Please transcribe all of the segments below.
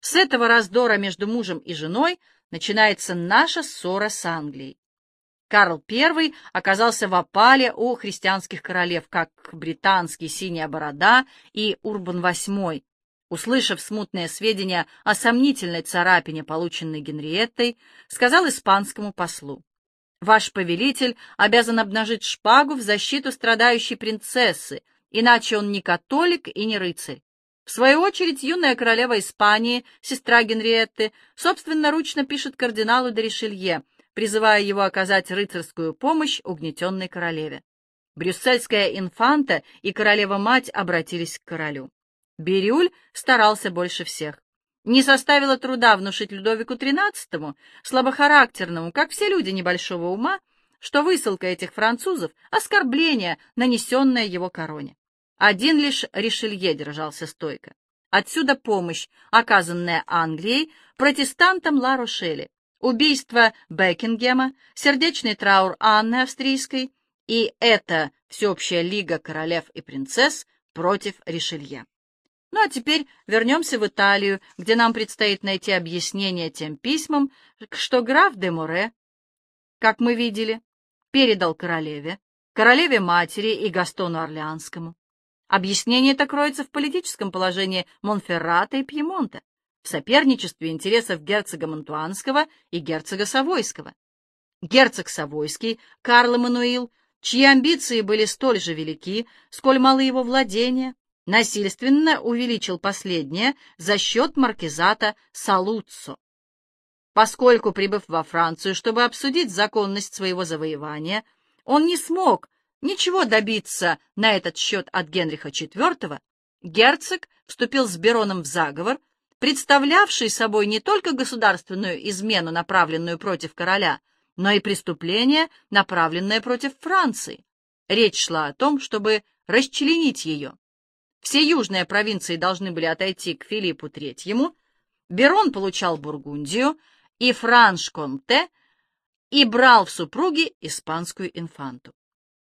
С этого раздора между мужем и женой начинается наша ссора с Англией. Карл I оказался в опале у христианских королев, как британский Синяя Борода и Урбан VIII, услышав смутные сведения о сомнительной царапине, полученной Генриеттой, сказал испанскому послу. «Ваш повелитель обязан обнажить шпагу в защиту страдающей принцессы, иначе он не католик и не рыцарь. В свою очередь, юная королева Испании, сестра Генриетты, собственноручно пишет кардиналу де Ришелье, призывая его оказать рыцарскую помощь угнетенной королеве. Брюссельская инфанта и королева-мать обратились к королю. Бирюль старался больше всех. Не составило труда внушить Людовику XIII, слабохарактерному, как все люди небольшого ума, что высылка этих французов — оскорбление, нанесенное его короне. Один лишь Ришелье держался стойко. Отсюда помощь, оказанная Англией протестантам Ла-Рошели, убийство Бекингема, сердечный траур Анны Австрийской и эта всеобщая лига королев и принцесс против Ришелье. Ну а теперь вернемся в Италию, где нам предстоит найти объяснение тем письмам, что граф де Море, как мы видели, передал королеве, королеве-матери и Гастону Орлеанскому. Объяснение это кроется в политическом положении Монферрата и Пьемонта, в соперничестве интересов герцога Монтуанского и герцога Савойского. Герцог Савойский, Карл Эммануил, чьи амбиции были столь же велики, сколь малы его владения, насильственно увеличил последнее за счет маркизата Салуццо. Поскольку, прибыв во Францию, чтобы обсудить законность своего завоевания, он не смог ничего добиться на этот счет от Генриха IV, герцог вступил с Бероном в заговор, представлявший собой не только государственную измену, направленную против короля, но и преступление, направленное против Франции. Речь шла о том, чтобы расчленить ее. Все южные провинции должны были отойти к Филиппу III, Берон получал Бургундию и Франш-Конте и брал в супруги испанскую инфанту.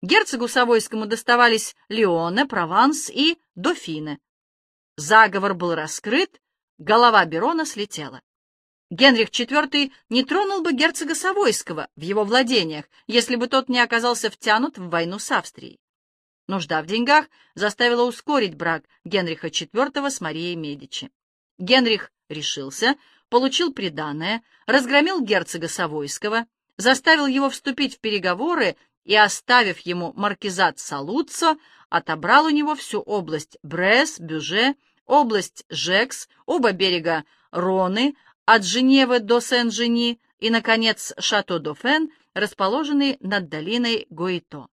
Герцогу Савойскому доставались Леоне, Прованс и Дофине. Заговор был раскрыт, голова Берона слетела. Генрих IV не тронул бы герцога Савойского в его владениях, если бы тот не оказался втянут в войну с Австрией. Нужда в деньгах заставила ускорить брак Генриха IV с Марией Медичи. Генрих решился, получил приданое, разгромил герцога Савойского, заставил его вступить в переговоры и, оставив ему маркизат Салуццо, отобрал у него всю область Брес, Бюже, область Жекс, оба берега Роны, от Женевы до Сен-Жени и, наконец, Шато-Дофен, расположенный над долиной Гуито.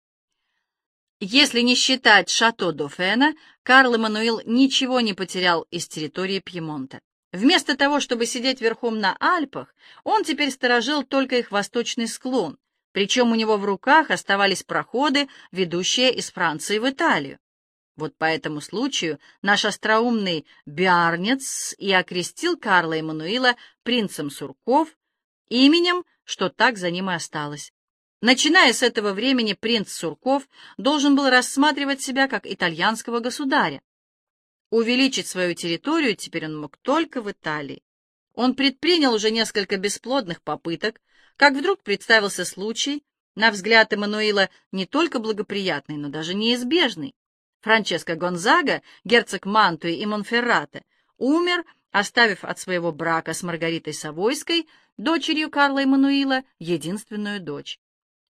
Если не считать Шато-Дофена, Карл Эммануил ничего не потерял из территории Пьемонта. Вместо того, чтобы сидеть верхом на Альпах, он теперь сторожил только их восточный склон, причем у него в руках оставались проходы, ведущие из Франции в Италию. Вот по этому случаю наш остроумный Биарнец и окрестил Карла Эммануила принцем Сурков, именем, что так за ним и осталось. Начиная с этого времени принц Сурков должен был рассматривать себя как итальянского государя. Увеличить свою территорию теперь он мог только в Италии. Он предпринял уже несколько бесплодных попыток, как вдруг представился случай, на взгляд Эммануила не только благоприятный, но даже неизбежный. Франческо Гонзага, герцог Мантуи и Монферрате, умер, оставив от своего брака с Маргаритой Савойской, дочерью Карла Эммануила, единственную дочь.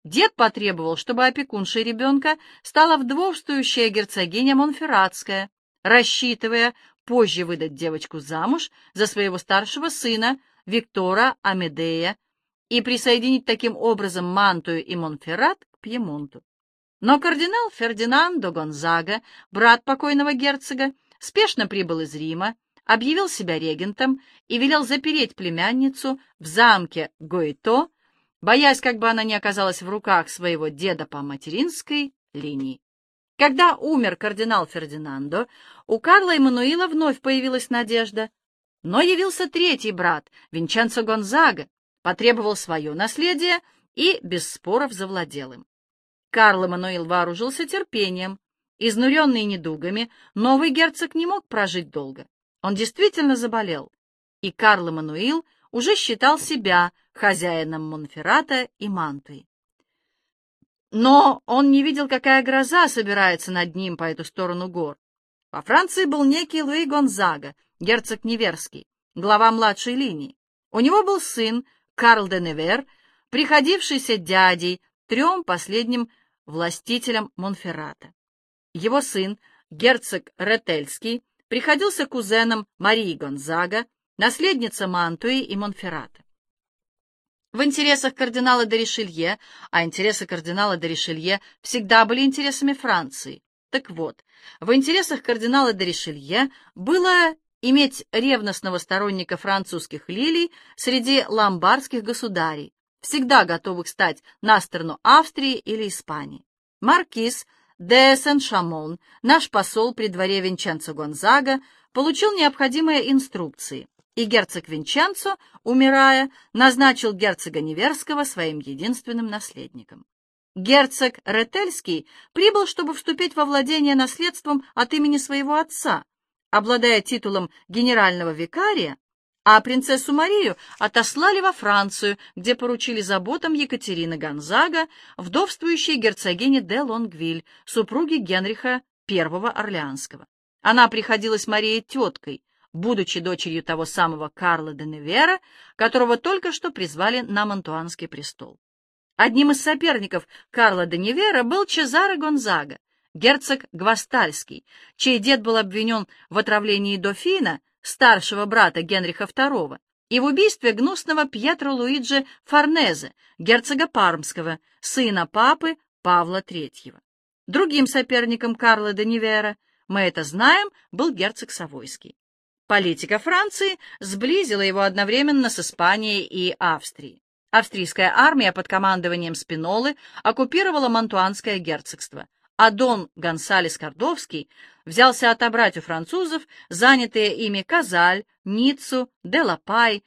Дед потребовал, чтобы опекуншей ребенка стала вдовствующая герцогиня Монферратская, рассчитывая позже выдать девочку замуж за своего старшего сына Виктора Амедея и присоединить таким образом Мантую и Монферрат к Пьемонту. Но кардинал Фердинандо Гонзага, брат покойного герцога, спешно прибыл из Рима, объявил себя регентом и велел запереть племянницу в замке Гойто, боясь, как бы она не оказалась в руках своего деда по материнской линии. Когда умер кардинал Фердинандо, у Карла Эммануила вновь появилась надежда. Но явился третий брат, Винченцо Гонзага, потребовал свое наследие и без споров завладел им. Карл Эммануил вооружился терпением. Изнуренный недугами, новый герцог не мог прожить долго. Он действительно заболел. и Карл Эммануил уже считал себя хозяином Монферрата и Мантуи. Но он не видел, какая гроза собирается над ним по эту сторону гор. Во Франции был некий Луи Гонзага, герцог Неверский, глава младшей линии. У него был сын Карл де Невер, приходившийся дядей трем последним властителям Монферрата. Его сын, герцог Ретельский, приходился кузеном Марии Гонзага, наследница Мантуи и Монферрата. В интересах кардинала де Ришелье, а интересы кардинала де Ришелье всегда были интересами Франции. Так вот, в интересах кардинала де Ришелье было иметь ревностного сторонника французских лилий среди ломбардских государей, всегда готовых стать на сторону Австрии или Испании. Маркиз де Сен-Шамон, наш посол при дворе Винченцо Гонзага, получил необходимые инструкции, и герцог Винченцо, умирая, назначил герцога Неверского своим единственным наследником. Герцог Ретельский прибыл, чтобы вступить во владение наследством от имени своего отца, обладая титулом генерального викария, а принцессу Марию отослали во Францию, где поручили заботам Екатерины Гонзага, вдовствующей герцогине де Лонгвиль, супруги Генриха I Орлеанского. Она приходилась Марии теткой, будучи дочерью того самого Карла де Невера, которого только что призвали на Монтуанский престол. Одним из соперников Карла де Невера был Чезаро Гонзага, герцог Гвастальский, чей дед был обвинен в отравлении дофина, старшего брата Генриха II, и в убийстве гнусного Пьетро Луиджи Форнезе, герцога Пармского, сына папы Павла III. Другим соперником Карла де Невера, мы это знаем, был герцог Савойский. Политика Франции сблизила его одновременно с Испанией и Австрией. Австрийская армия под командованием Спинолы оккупировала Мантуанское герцогство, а Дон Гонсалес Кордовский взялся отобрать у французов занятые ими Казаль, Ниццу, Делапай,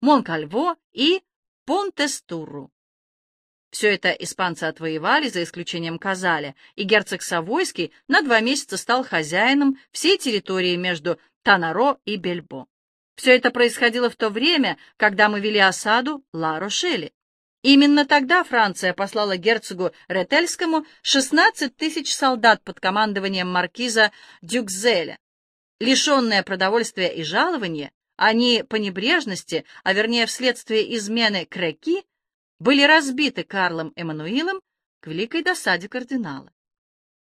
Монкальво и Понтестурру. Все это испанцы отвоевали, за исключением Казаля, и герцог Савойский на два месяца стал хозяином всей территории между Танаро и Бельбо. Все это происходило в то время, когда мы вели осаду Ла-Рошели. Именно тогда Франция послала герцогу Ретельскому 16 тысяч солдат под командованием маркиза Дюкзеля. Лишенные продовольствия и жалования, они по небрежности, а вернее вследствие измены Креки, были разбиты Карлом Эммануилом к великой досаде кардинала.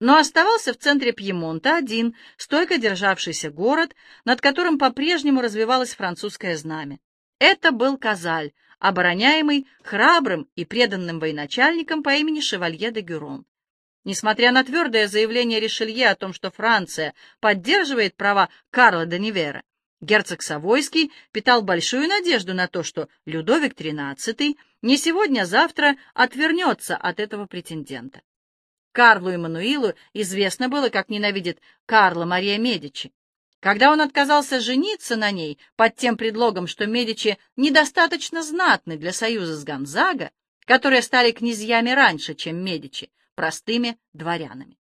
Но оставался в центре Пьемонта один, стойко державшийся город, над которым по-прежнему развивалось французское знамя. Это был Казаль, обороняемый храбрым и преданным военачальником по имени Шевалье де Гюрон. Несмотря на твердое заявление Ришелье о том, что Франция поддерживает права Карла де Нивера, герцог Савойский питал большую надежду на то, что Людовик XIII не сегодня-завтра отвернется от этого претендента. Карлу Эммануилу известно было, как ненавидит Карла Мария Медичи. Когда он отказался жениться на ней под тем предлогом, что Медичи недостаточно знатны для союза с Гонзаго, которые стали князьями раньше, чем Медичи, простыми дворянами.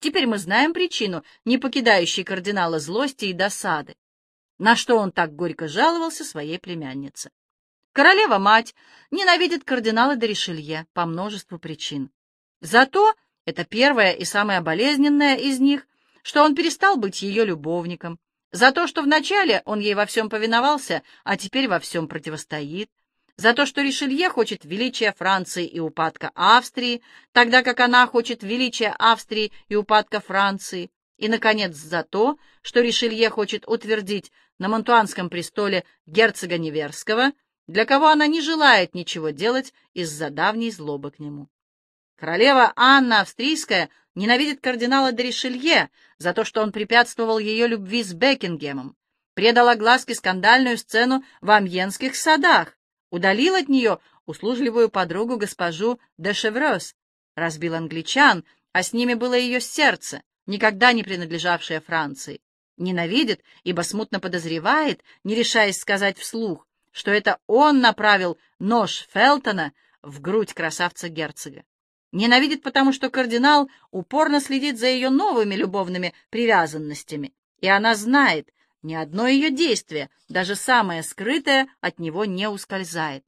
Теперь мы знаем причину, не покидающей кардинала злости и досады, на что он так горько жаловался своей племяннице. Королева-мать ненавидит кардинала де Ришелье по множеству причин. Зато, это первое и самое болезненное из них, что он перестал быть ее любовником, за то, что вначале он ей во всем повиновался, а теперь во всем противостоит, за то, что Ришелье хочет величия Франции и упадка Австрии, тогда как она хочет величия Австрии и упадка Франции, и, наконец, за то, что Ришелье хочет утвердить на Монтуанском престоле герцога Неверского, для кого она не желает ничего делать из-за давней злобы к нему. Королева Анна Австрийская ненавидит кардинала де Ришелье за то, что он препятствовал ее любви с Бекингемом, предал огласке скандальную сцену в Амьенских садах, удалил от нее услужливую подругу госпожу де Шеврёс, разбил англичан, а с ними было ее сердце, никогда не принадлежавшее Франции. Ненавидит, ибо смутно подозревает, не решаясь сказать вслух, что это он направил нож Фелтона в грудь красавца-герцога. Ненавидит, потому что кардинал упорно следит за ее новыми любовными привязанностями, и она знает, Ни одно ее действие, даже самое скрытое, от него не ускользает.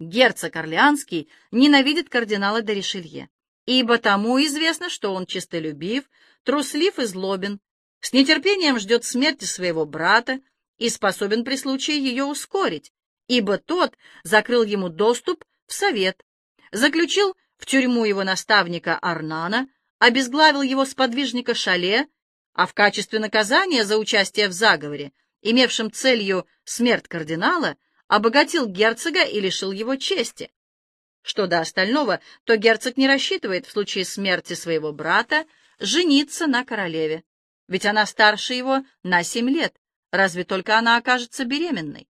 Герцог Орлеанский ненавидит кардинала де Ришелье, ибо тому известно, что он честолюбив, труслив и злобен, с нетерпением ждет смерти своего брата и способен при случае ее ускорить, ибо тот закрыл ему доступ в совет, заключил в тюрьму его наставника Арнана, обезглавил его сподвижника Шале, а в качестве наказания за участие в заговоре, имевшем целью смерть кардинала, обогатил герцога и лишил его чести. Что до остального, то герцог не рассчитывает в случае смерти своего брата жениться на королеве, ведь она старше его на семь лет, разве только она окажется беременной.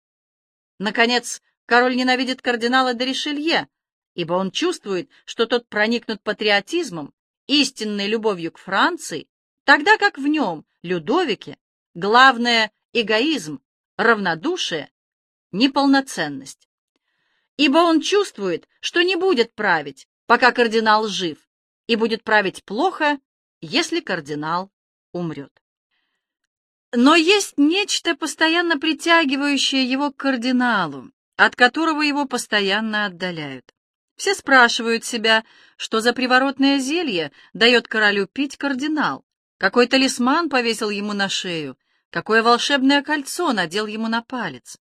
Наконец, король ненавидит кардинала де Ришелье, ибо он чувствует, что тот проникнут патриотизмом, истинной любовью к Франции, тогда как в нем, Людовике, главное — эгоизм, равнодушие, неполноценность. Ибо он чувствует, что не будет править, пока кардинал жив, и будет править плохо, если кардинал умрет. Но есть нечто, постоянно притягивающее его к кардиналу, от которого его постоянно отдаляют. Все спрашивают себя, что за приворотное зелье дает королю пить кардинал, какой талисман повесил ему на шею, какое волшебное кольцо надел ему на палец.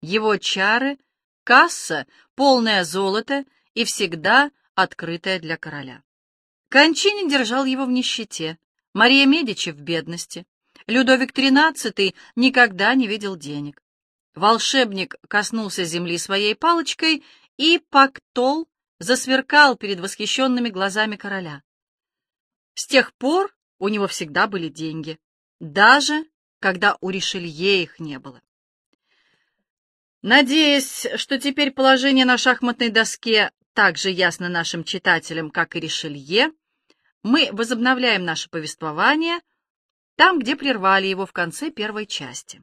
Его чары — касса, полная золота и всегда открытая для короля. Кончини держал его в нищете, Мария Медичи в бедности. Людовик XIII никогда не видел денег. Волшебник коснулся земли своей палочкой, и Пактол засверкал перед восхищенными глазами короля. С тех пор у него всегда были деньги, даже когда у Ришелье их не было. Надеясь, что теперь положение на шахматной доске так же ясно нашим читателям, как и Ришелье, мы возобновляем наше повествование там, где прервали его в конце первой части.